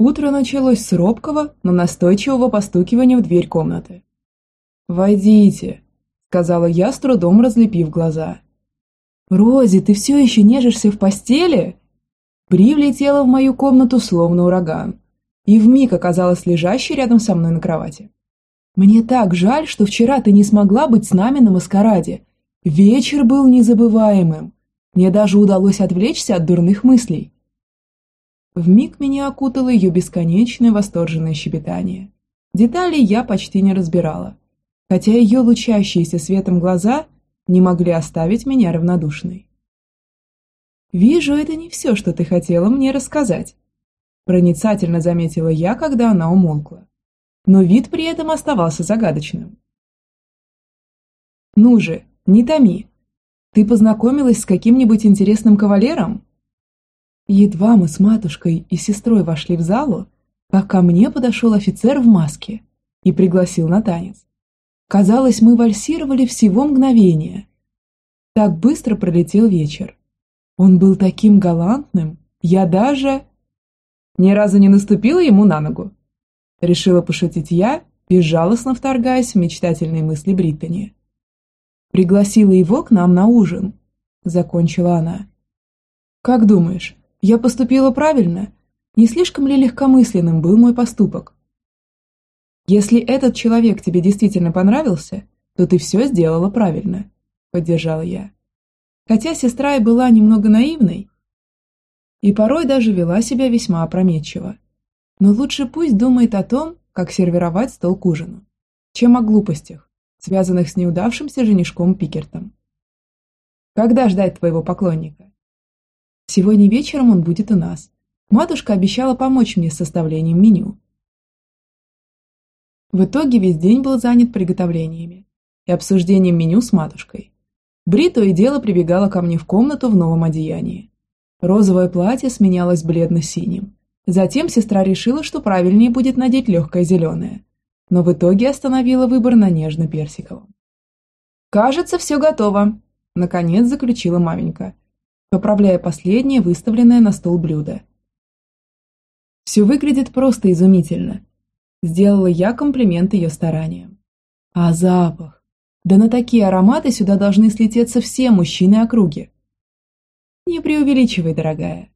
Утро началось с робкого, но настойчивого постукивания в дверь комнаты. «Войдите», — сказала я, с трудом разлепив глаза. «Рози, ты все еще нежишься в постели?» Бри влетела в мою комнату словно ураган и вмиг оказалась лежащей рядом со мной на кровати. «Мне так жаль, что вчера ты не смогла быть с нами на маскараде. Вечер был незабываемым. Мне даже удалось отвлечься от дурных мыслей». Вмиг меня окутало ее бесконечное восторженное щебетание. Деталей я почти не разбирала, хотя ее лучащиеся светом глаза не могли оставить меня равнодушной. «Вижу, это не все, что ты хотела мне рассказать», проницательно заметила я, когда она умолкла. Но вид при этом оставался загадочным. «Ну же, не томи. Ты познакомилась с каким-нибудь интересным кавалером?» Едва мы с матушкой и сестрой вошли в залу, как ко мне подошел офицер в маске и пригласил на танец. Казалось, мы вальсировали всего мгновение. Так быстро пролетел вечер. Он был таким галантным, я даже... Ни разу не наступила ему на ногу. Решила пошутить я, безжалостно вторгаясь в мечтательные мысли Бриттани. Пригласила его к нам на ужин. Закончила она. Как думаешь, я поступила правильно? Не слишком ли легкомысленным был мой поступок? Если этот человек тебе действительно понравился, то ты все сделала правильно, поддержала я. Хотя сестра и была немного наивной, и порой даже вела себя весьма опрометчиво. Но лучше пусть думает о том, как сервировать стол к ужину, чем о глупостях, связанных с неудавшимся женишком Пикертом. Когда ждать твоего поклонника? Сегодня вечером он будет у нас. Матушка обещала помочь мне с составлением меню. В итоге весь день был занят приготовлениями и обсуждением меню с матушкой. Бри то и дело прибегала ко мне в комнату в новом одеянии. Розовое платье сменялось бледно-синим. Затем сестра решила, что правильнее будет надеть легкое зеленое, но в итоге остановила выбор на нежно-персиковом. «Кажется, все готово», – наконец заключила маменька, поправляя последнее выставленное на стол блюдо. «Все выглядит просто изумительно», – сделала я комплимент ее стараниям. «А запах? Да на такие ароматы сюда должны слететься все мужчины округи. Не преувеличивай, дорогая.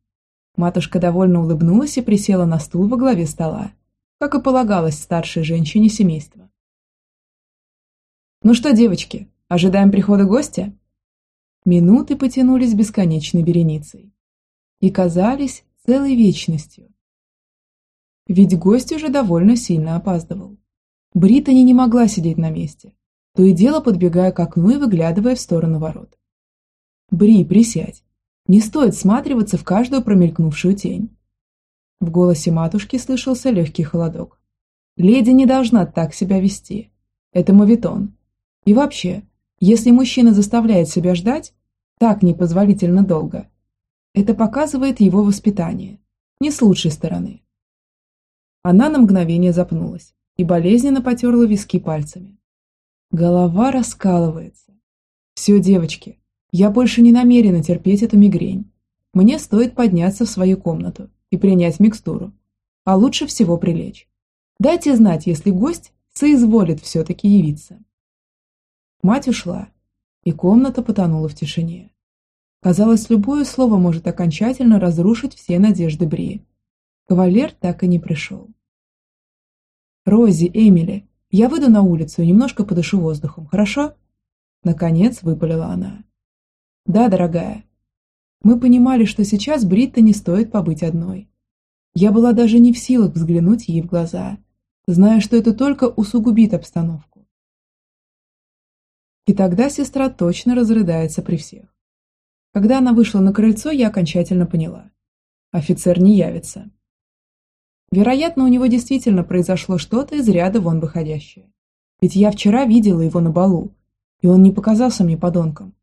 Матушка довольно улыбнулась и присела на стул во главе стола, как и полагалось старшей женщине семейства. «Ну что, девочки, ожидаем прихода гостя?» Минуты потянулись бесконечной вереницей и казались целой вечностью. Ведь гость уже довольно сильно опаздывал. Британи не могла сидеть на месте, то и дело подбегая к окну и выглядывая в сторону ворот. «Бри, присядь. Не стоит сматриваться в каждую промелькнувшую тень». В голосе матушки слышался легкий холодок. «Леди не должна так себя вести. Это мавитон. И вообще, если мужчина заставляет себя ждать, так непозволительно долго, это показывает его воспитание, не с лучшей стороны». Она на мгновение запнулась и болезненно потерла виски пальцами. Голова раскалывается. Все, девочки, я больше не намерена терпеть эту мигрень. Мне стоит подняться в свою комнату и принять микстуру. А лучше всего прилечь. Дайте знать, если гость соизволит все-таки явиться. Мать ушла, и комната потонула в тишине. Казалось, любое слово может окончательно разрушить все надежды Бри. Кавалер так и не пришел. «Рози, Эмили, я выйду на улицу и немножко подышу воздухом, хорошо?» Наконец выпалила она. «Да, дорогая. Мы понимали, что сейчас Бритта не стоит побыть одной. Я была даже не в силах взглянуть ей в глаза, зная, что это только усугубит обстановку. И тогда сестра точно разрыдается при всех. Когда она вышла на крыльцо, я окончательно поняла. Офицер не явится. Вероятно, у него действительно произошло что-то из ряда вон выходящее. Ведь я вчера видела его на балу, и он не показался мне подонком.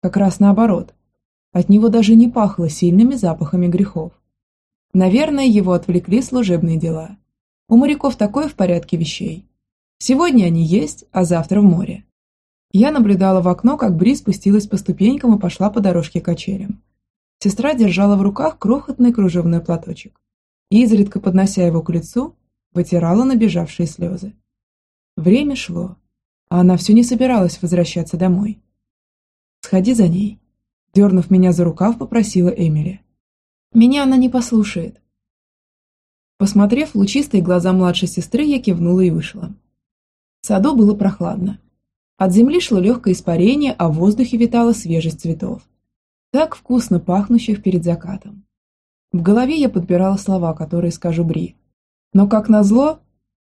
Как раз наоборот. От него даже не пахло сильными запахами грехов. Наверное, его отвлекли служебные дела. У моряков такое в порядке вещей. Сегодня они есть, а завтра в море. Я наблюдала в окно, как Бри спустилась по ступенькам и пошла по дорожке качелям. Сестра держала в руках крохотный кружевной платочек изредка поднося его к лицу, вытирала набежавшие слезы. Время шло, а она все не собиралась возвращаться домой. «Сходи за ней», – дернув меня за рукав, попросила Эмили. «Меня она не послушает». Посмотрев в лучистые глаза младшей сестры, я кивнула и вышла. В саду было прохладно. От земли шло легкое испарение, а в воздухе витала свежесть цветов. Так вкусно пахнущих перед закатом. В голове я подбирала слова, которые скажу Бри. Но, как назло,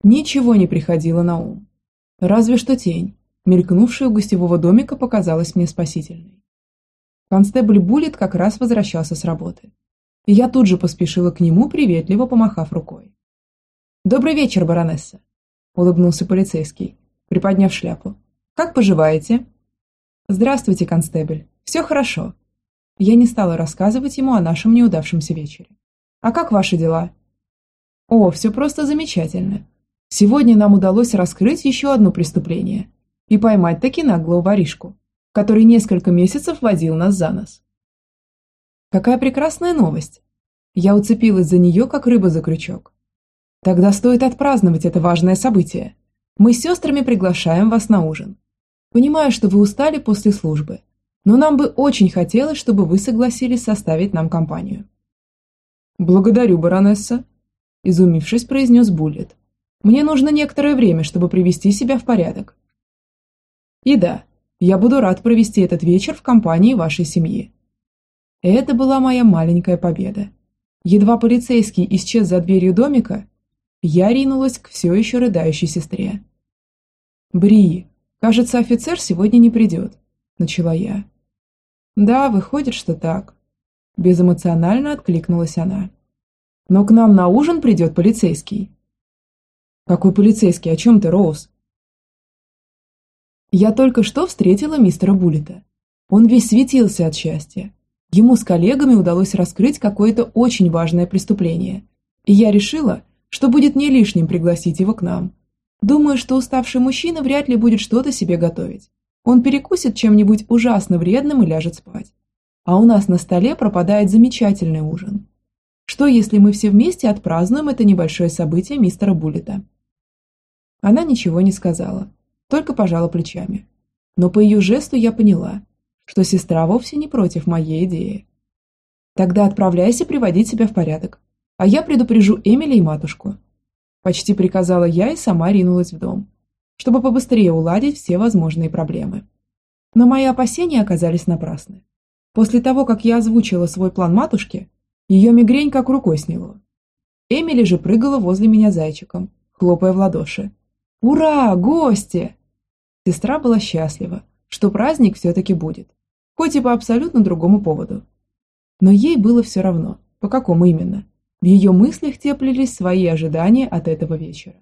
ничего не приходило на ум. Разве что тень, мелькнувшая у гостевого домика, показалась мне спасительной. Констебль Буллет как раз возвращался с работы. И я тут же поспешила к нему, приветливо помахав рукой. «Добрый вечер, баронесса!» – улыбнулся полицейский, приподняв шляпу. «Как поживаете?» «Здравствуйте, констебль. Все хорошо». Я не стала рассказывать ему о нашем неудавшемся вечере. «А как ваши дела?» «О, все просто замечательно. Сегодня нам удалось раскрыть еще одно преступление и поймать таки наглого воришку, который несколько месяцев водил нас за нос. Какая прекрасная новость! Я уцепилась за нее, как рыба за крючок. Тогда стоит отпраздновать это важное событие. Мы с сестрами приглашаем вас на ужин. Понимаю, что вы устали после службы, но нам бы очень хотелось, чтобы вы согласились составить нам компанию. Благодарю, баронесса, изумившись, произнес Буллет. Мне нужно некоторое время, чтобы привести себя в порядок. И да, я буду рад провести этот вечер в компании вашей семьи. Это была моя маленькая победа. Едва полицейский исчез за дверью домика, я ринулась к все еще рыдающей сестре. «Бри, кажется, офицер сегодня не придет», – начала я. «Да, выходит, что так», – безэмоционально откликнулась она. «Но к нам на ужин придет полицейский». «Какой полицейский? О чем ты, Роуз?» Я только что встретила мистера Буллета. Он весь светился от счастья. Ему с коллегами удалось раскрыть какое-то очень важное преступление. И я решила, что будет не лишним пригласить его к нам. Думаю, что уставший мужчина вряд ли будет что-то себе готовить. Он перекусит чем-нибудь ужасно вредным и ляжет спать. А у нас на столе пропадает замечательный ужин. Что, если мы все вместе отпразднуем это небольшое событие мистера Буллета? Она ничего не сказала, только пожала плечами. Но по ее жесту я поняла, что сестра вовсе не против моей идеи. Тогда отправляйся приводить себя в порядок, а я предупрежу Эмили и матушку. Почти приказала я и сама ринулась в дом, чтобы побыстрее уладить все возможные проблемы. Но мои опасения оказались напрасны. После того, как я озвучила свой план матушке, ее мигрень как рукой сняло. Эмили же прыгала возле меня зайчиком, хлопая в ладоши. «Ура! Гости!» Сестра была счастлива, что праздник все-таки будет, хоть и по абсолютно другому поводу. Но ей было все равно, по какому именно. В ее мыслях теплились свои ожидания от этого вечера.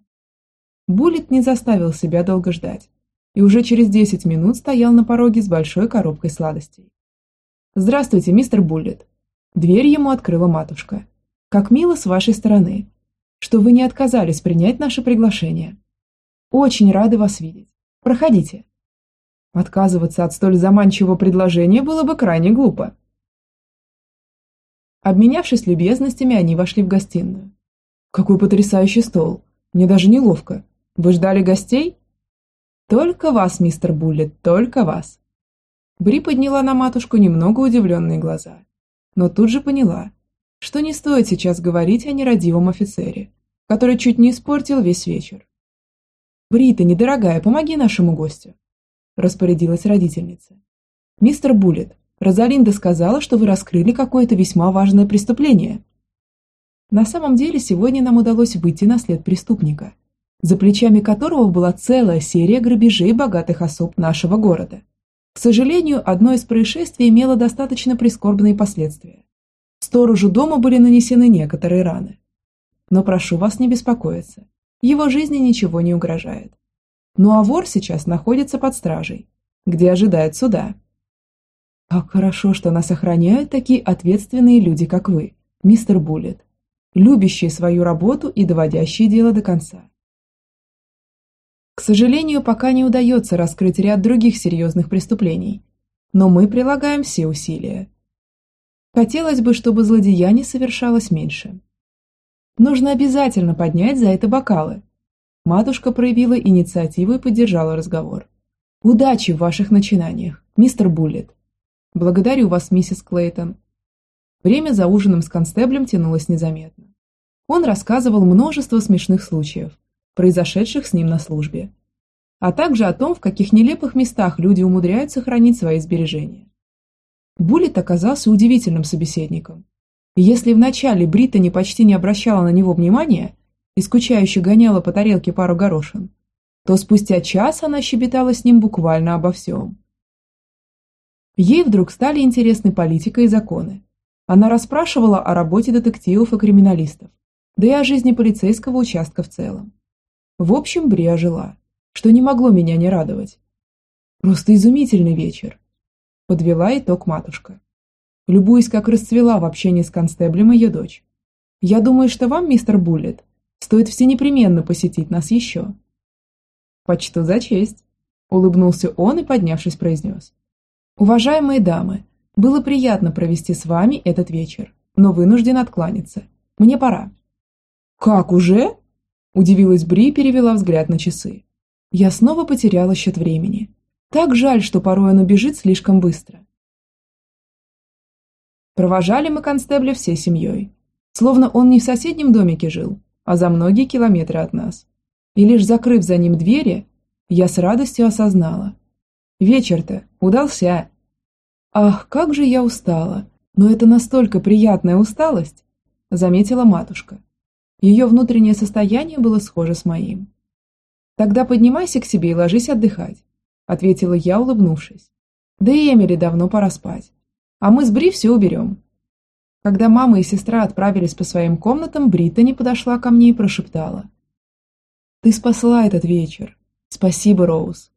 Буллет не заставил себя долго ждать, и уже через 10 минут стоял на пороге с большой коробкой сладостей. «Здравствуйте, мистер Буллет!» Дверь ему открыла матушка. «Как мило с вашей стороны, что вы не отказались принять наше приглашение. Очень рады вас видеть. Проходите. Отказываться от столь заманчивого предложения было бы крайне глупо. Обменявшись любезностями, они вошли в гостиную. Какой потрясающий стол. Мне даже неловко. Вы ждали гостей? Только вас, мистер Буллет, только вас. Бри подняла на матушку немного удивленные глаза, но тут же поняла, что не стоит сейчас говорить о нерадивом офицере, который чуть не испортил весь вечер. «Брита, недорогая, помоги нашему гостю», – распорядилась родительница. «Мистер Буллет, Розалинда сказала, что вы раскрыли какое-то весьма важное преступление». На самом деле, сегодня нам удалось выйти на след преступника, за плечами которого была целая серия грабежей богатых особ нашего города. К сожалению, одно из происшествий имело достаточно прискорбные последствия. Сторожу дома были нанесены некоторые раны. Но прошу вас не беспокоиться его жизни ничего не угрожает. Ну а вор сейчас находится под стражей, где ожидает суда. Как хорошо, что нас охраняют такие ответственные люди, как вы, мистер Буллет, любящие свою работу и доводящие дело до конца. К сожалению, пока не удается раскрыть ряд других серьезных преступлений, но мы прилагаем все усилия. Хотелось бы, чтобы злодеяний совершалось меньше. Нужно обязательно поднять за это бокалы. Матушка проявила инициативу и поддержала разговор. Удачи в ваших начинаниях, мистер Буллет. Благодарю вас, миссис Клейтон. Время за ужином с констеблем тянулось незаметно. Он рассказывал множество смешных случаев, произошедших с ним на службе, а также о том, в каких нелепых местах люди умудряются хранить свои сбережения. Буллет оказался удивительным собеседником. Если вначале Бриттани почти не обращала на него внимания и скучающе гоняла по тарелке пару горошин, то спустя час она щебетала с ним буквально обо всем. Ей вдруг стали интересны политика и законы. Она расспрашивала о работе детективов и криминалистов, да и о жизни полицейского участка в целом. В общем, Брия жила, что не могло меня не радовать. Просто изумительный вечер. Подвела итог матушка. Любуясь, как расцвела в общении с констеблем ее дочь. Я думаю, что вам, мистер Буллет, стоит все непременно посетить нас еще. Почту за честь. Улыбнулся он и, поднявшись, произнес. Уважаемые дамы, было приятно провести с вами этот вечер, но вынужден откланяться. Мне пора. Как уже? Удивилась Бри и перевела взгляд на часы. Я снова потеряла счет времени. Так жаль, что порой оно бежит слишком быстро. Провожали мы констебля всей семьей. Словно он не в соседнем домике жил, а за многие километры от нас. И лишь закрыв за ним двери, я с радостью осознала. Вечер-то удался. Ах, как же я устала! Но это настолько приятная усталость, заметила матушка. Ее внутреннее состояние было схоже с моим. Тогда поднимайся к себе и ложись отдыхать ответила я, улыбнувшись. Да и Эмили давно пора спать. А мы с Бри все уберем. Когда мама и сестра отправились по своим комнатам, Бриттани подошла ко мне и прошептала. «Ты спасла этот вечер. Спасибо, Роуз.